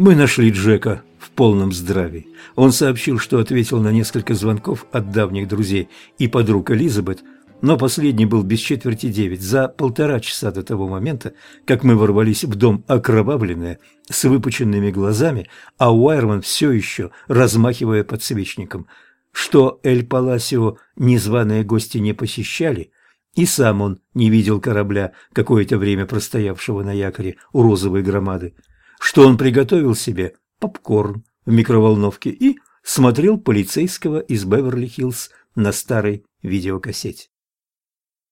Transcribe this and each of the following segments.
Мы нашли Джека в полном здравии. Он сообщил, что ответил на несколько звонков от давних друзей и подруг Элизабет, но последний был без четверти девять, за полтора часа до того момента, как мы ворвались в дом окровавленные, с выпученными глазами, а Уайерман все еще размахивая подсвечником. Что Эль Паласио незваные гости не посещали, и сам он не видел корабля, какое-то время простоявшего на якоре у розовой громады что он приготовил себе попкорн в микроволновке и смотрел полицейского из Беверли-Хиллз на старой видеокассете.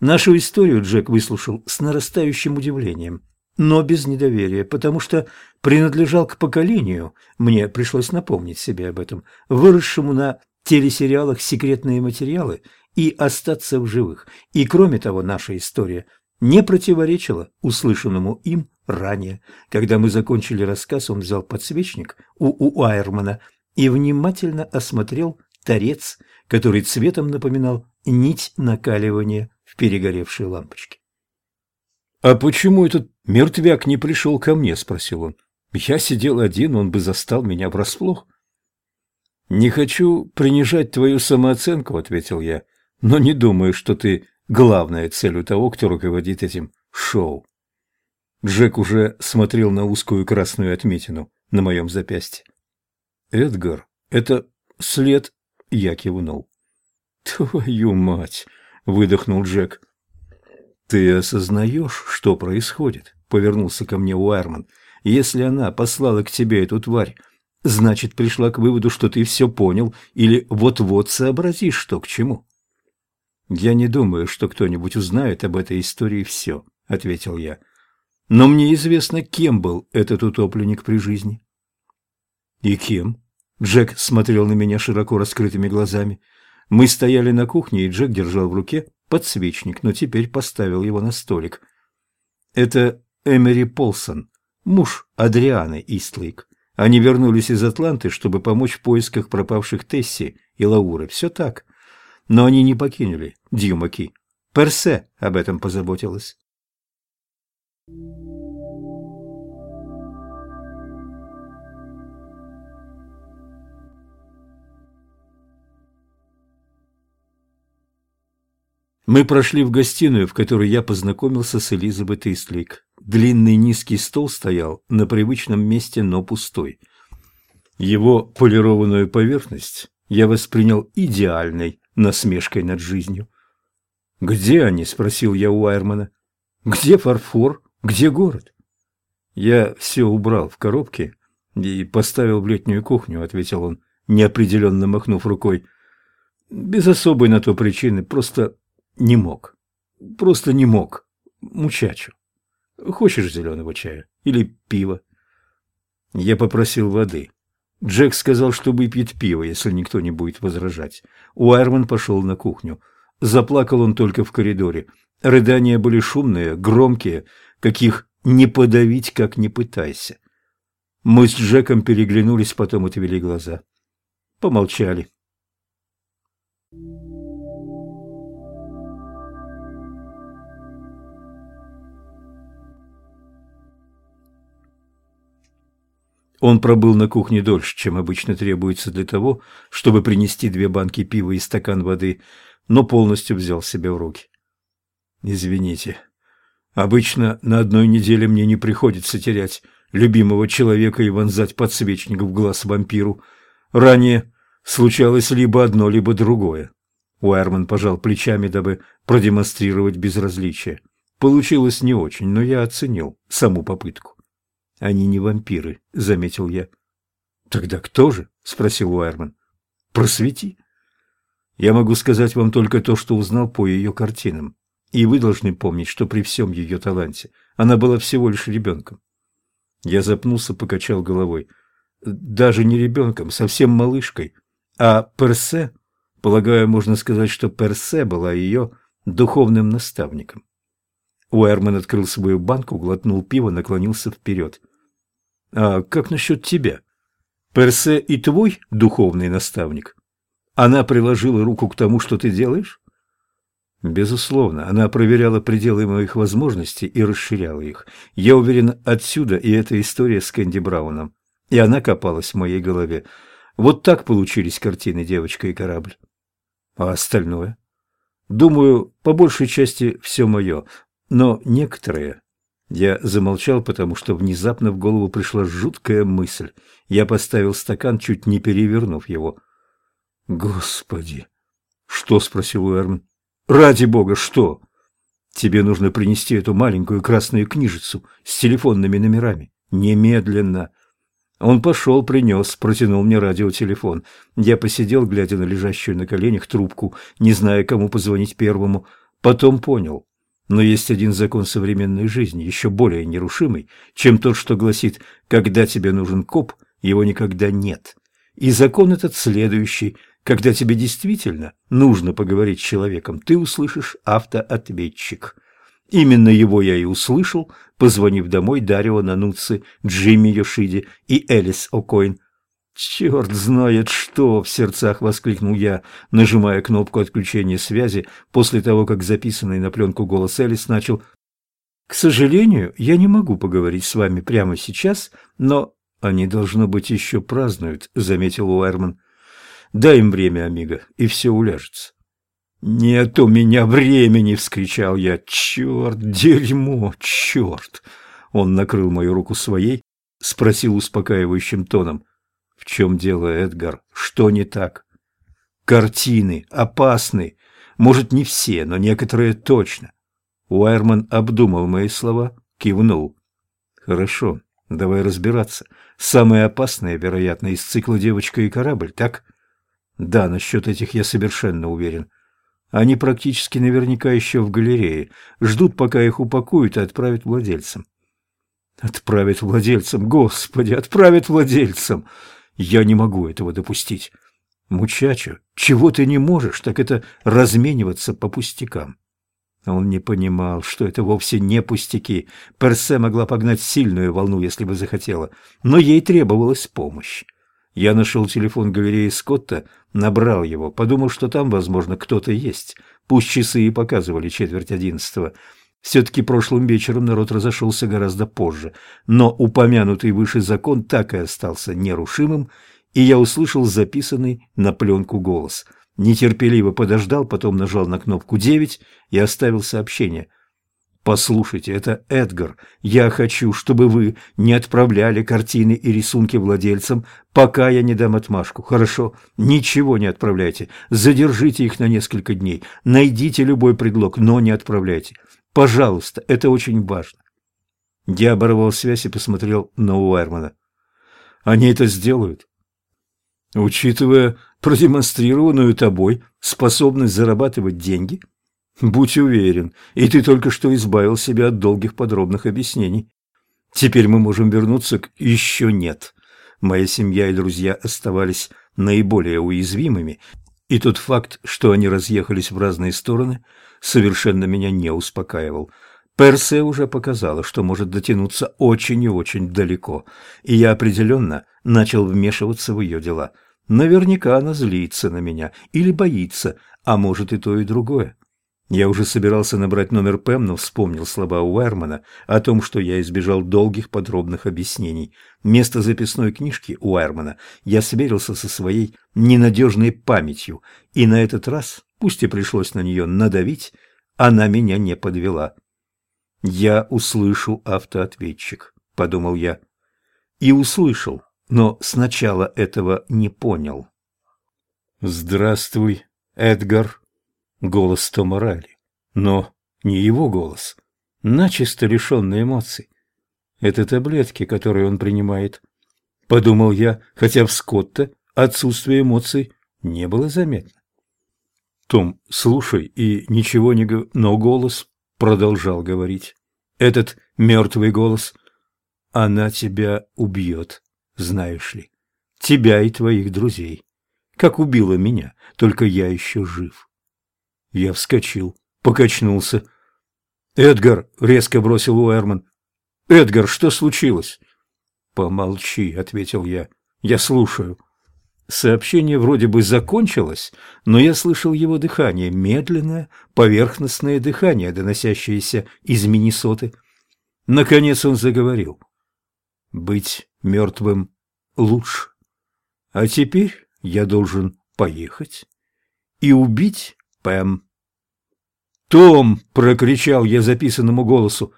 Нашу историю Джек выслушал с нарастающим удивлением, но без недоверия, потому что принадлежал к поколению, мне пришлось напомнить себе об этом, выросшему на телесериалах «Секретные материалы» и «Остаться в живых». И кроме того, наша история не противоречила услышанному им ранее. Когда мы закончили рассказ, он взял подсвечник у Уайермана и внимательно осмотрел торец, который цветом напоминал нить накаливания в перегоревшей лампочке. «А почему этот мертвяк не пришел ко мне?» – спросил он. «Я сидел один, он бы застал меня врасплох». «Не хочу принижать твою самооценку», – ответил я, – «но не думаю, что ты главная цель у того, кто руководит этим шоу». Джек уже смотрел на узкую красную отметину на моем запястье. «Эдгар, это след...» — я кивнул. «Твою мать!» — выдохнул Джек. «Ты осознаешь, что происходит?» — повернулся ко мне Уайерман. «Если она послала к тебе эту тварь, значит, пришла к выводу, что ты все понял или вот-вот сообразишь, что к чему». «Я не думаю, что кто-нибудь узнает об этой истории все», — ответил я. Но мне известно, кем был этот утопленник при жизни. И кем? Джек смотрел на меня широко раскрытыми глазами. Мы стояли на кухне, и Джек держал в руке подсвечник, но теперь поставил его на столик. Это Эмери Полсон, муж Адрианы Истлейк. Они вернулись из Атланты, чтобы помочь в поисках пропавших Тесси и Лауры. Все так. Но они не покинули Дьюмаки. Персе об этом позаботилась. Мы прошли в гостиную, в которой я познакомился с Элизабет Истлик. Длинный низкий стол стоял на привычном месте, но пустой. Его полированную поверхность я воспринял идеальной насмешкой над жизнью. «Где они?» – спросил я у Айрмана. «Где фарфор? Где город?» «Я все убрал в коробке и поставил в летнюю кухню», – ответил он, неопределенно махнув рукой. «Без особой на то причины, просто не мог. Просто не мог. Мучачу. Хочешь зеленого чая? Или пива? Я попросил воды. Джек сказал, что выпьет пиво, если никто не будет возражать. Уайерман пошел на кухню. Заплакал он только в коридоре. Рыдания были шумные, громкие, каких не подавить, как не пытайся. Мы с Джеком переглянулись, потом отвели глаза. Помолчали. Он пробыл на кухне дольше, чем обычно требуется для того, чтобы принести две банки пива и стакан воды, но полностью взял себя в руки. «Извините. Обычно на одной неделе мне не приходится терять любимого человека и вонзать подсвечник в глаз вампиру. Ранее случалось либо одно, либо другое». Уайерман пожал плечами, дабы продемонстрировать безразличие. Получилось не очень, но я оценил саму попытку. Они не вампиры, заметил я. Тогда кто же? спросил Уайерман. Просвети. Я могу сказать вам только то, что узнал по ее картинам. И вы должны помнить, что при всем ее таланте она была всего лишь ребенком. Я запнулся, покачал головой. Даже не ребенком, совсем малышкой. А Персе, полагаю, можно сказать, что Персе была ее духовным наставником. Уэрман открыл свою банку, глотнул пиво, наклонился вперед. «А как насчет тебя? Персе и твой духовный наставник? Она приложила руку к тому, что ты делаешь?» Безусловно, она проверяла пределы моих возможностей и расширяла их. Я уверен, отсюда и эта история с Кэнди Брауном. и она копалась в моей голове. Вот так получились картины «Девочка и корабль». А остальное? Думаю, по большей части все мое, но некоторые... Я замолчал, потому что внезапно в голову пришла жуткая мысль. Я поставил стакан, чуть не перевернув его. «Господи!» «Что?» — спросил Уэрман. «Ради бога, что?» «Тебе нужно принести эту маленькую красную книжицу с телефонными номерами. Немедленно!» Он пошел, принес, протянул мне радиотелефон. Я посидел, глядя на лежащую на коленях трубку, не зная, кому позвонить первому. Потом понял. Но есть один закон современной жизни, еще более нерушимый, чем тот, что гласит «когда тебе нужен коп, его никогда нет». И закон этот следующий. Когда тебе действительно нужно поговорить с человеком, ты услышишь автоответчик. Именно его я и услышал, позвонив домой Дарио Нануци, Джимми Йошиди и Элис О'Коин. «Черт знает что!» — в сердцах воскликнул я, нажимая кнопку отключения связи после того, как записанный на пленку голос Элис начал «К сожалению, я не могу поговорить с вами прямо сейчас, но они, должно быть, еще празднуют», — заметил Уэрман. «Дай им время, Амиго, и все уляжется». «Нет у меня времени!» — вскричал я. «Черт, дерьмо, черт!» Он накрыл мою руку своей, спросил успокаивающим тоном. «В чем дело, Эдгар? Что не так?» «Картины опасны. Может, не все, но некоторые точно». Уайерман обдумал мои слова, кивнул. «Хорошо, давай разбираться. Самое опасное, вероятно, из цикла «Девочка и корабль», так?» «Да, насчет этих я совершенно уверен». Они практически наверняка еще в галерее, ждут, пока их упакуют и отправят владельцам. Отправят владельцам, господи, отправят владельцам! Я не могу этого допустить. Мучачо, чего ты не можешь, так это размениваться по пустякам. Он не понимал, что это вовсе не пустяки. Персе могла погнать сильную волну, если бы захотела, но ей требовалась помощь. Я нашел телефон галереи Скотта, набрал его, подумал, что там, возможно, кто-то есть. Пусть часы и показывали четверть одиннадцатого. Все-таки прошлым вечером народ разошелся гораздо позже, но упомянутый выше закон так и остался нерушимым, и я услышал записанный на пленку голос. Нетерпеливо подождал, потом нажал на кнопку девять и оставил сообщение – Послушайте, это Эдгар. Я хочу, чтобы вы не отправляли картины и рисунки владельцам, пока я не дам отмашку. Хорошо? Ничего не отправляйте. Задержите их на несколько дней. Найдите любой предлог, но не отправляйте. Пожалуйста, это очень важно. Я оборвал связь и посмотрел на Уайрмана. Они это сделают. Учитывая продемонстрированную тобой способность зарабатывать деньги – Будь уверен, и ты только что избавил себя от долгих подробных объяснений. Теперь мы можем вернуться к «еще нет». Моя семья и друзья оставались наиболее уязвимыми, и тот факт, что они разъехались в разные стороны, совершенно меня не успокаивал. Персе уже показала, что может дотянуться очень и очень далеко, и я определенно начал вмешиваться в ее дела. Наверняка она злится на меня или боится, а может и то, и другое. Я уже собирался набрать номер Пэм, но вспомнил слова Уэрмана о том, что я избежал долгих подробных объяснений. Вместо записной книжки Уэрмана я сверился со своей ненадежной памятью, и на этот раз, пусть и пришлось на нее надавить, она меня не подвела. «Я услышу автоответчик», — подумал я. И услышал, но сначала этого не понял. «Здравствуй, Эдгар», голос Тома Райли. Но не его голос, начисто лишенный эмоций. Это таблетки, которые он принимает. Подумал я, хотя в Скотта отсутствие эмоций не было заметно. Том, слушай, и ничего не говори, но голос продолжал говорить. Этот мертвый голос. Она тебя убьет, знаешь ли. Тебя и твоих друзей. Как убила меня, только я еще жив. Я вскочил, покачнулся. «Эдгар!» — резко бросил Уэрман. «Эдгар, что случилось?» «Помолчи», — ответил я. «Я слушаю». Сообщение вроде бы закончилось, но я слышал его дыхание, медленное, поверхностное дыхание, доносящееся из Миннесоты. Наконец он заговорил. «Быть мертвым лучше. А теперь я должен поехать и убить Пэм. «Том!» — прокричал я записанному голосу.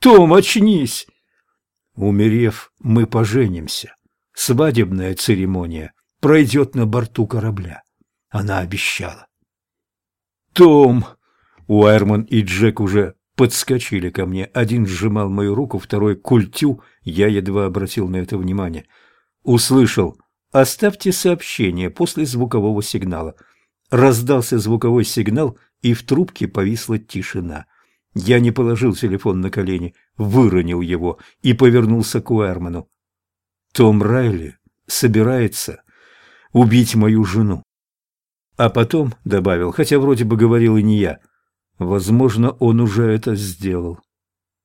«Том, очнись!» Умерев, мы поженимся. Свадебная церемония пройдет на борту корабля. Она обещала. «Том!» Уайерман и Джек уже подскочили ко мне. Один сжимал мою руку, второй — культю. Я едва обратил на это внимание. Услышал. «Оставьте сообщение после звукового сигнала». Раздался звуковой сигнал, и в трубке повисла тишина. Я не положил телефон на колени, выронил его и повернулся к Уэрману. Том Райли собирается убить мою жену. А потом добавил, хотя вроде бы говорил и не я, возможно, он уже это сделал.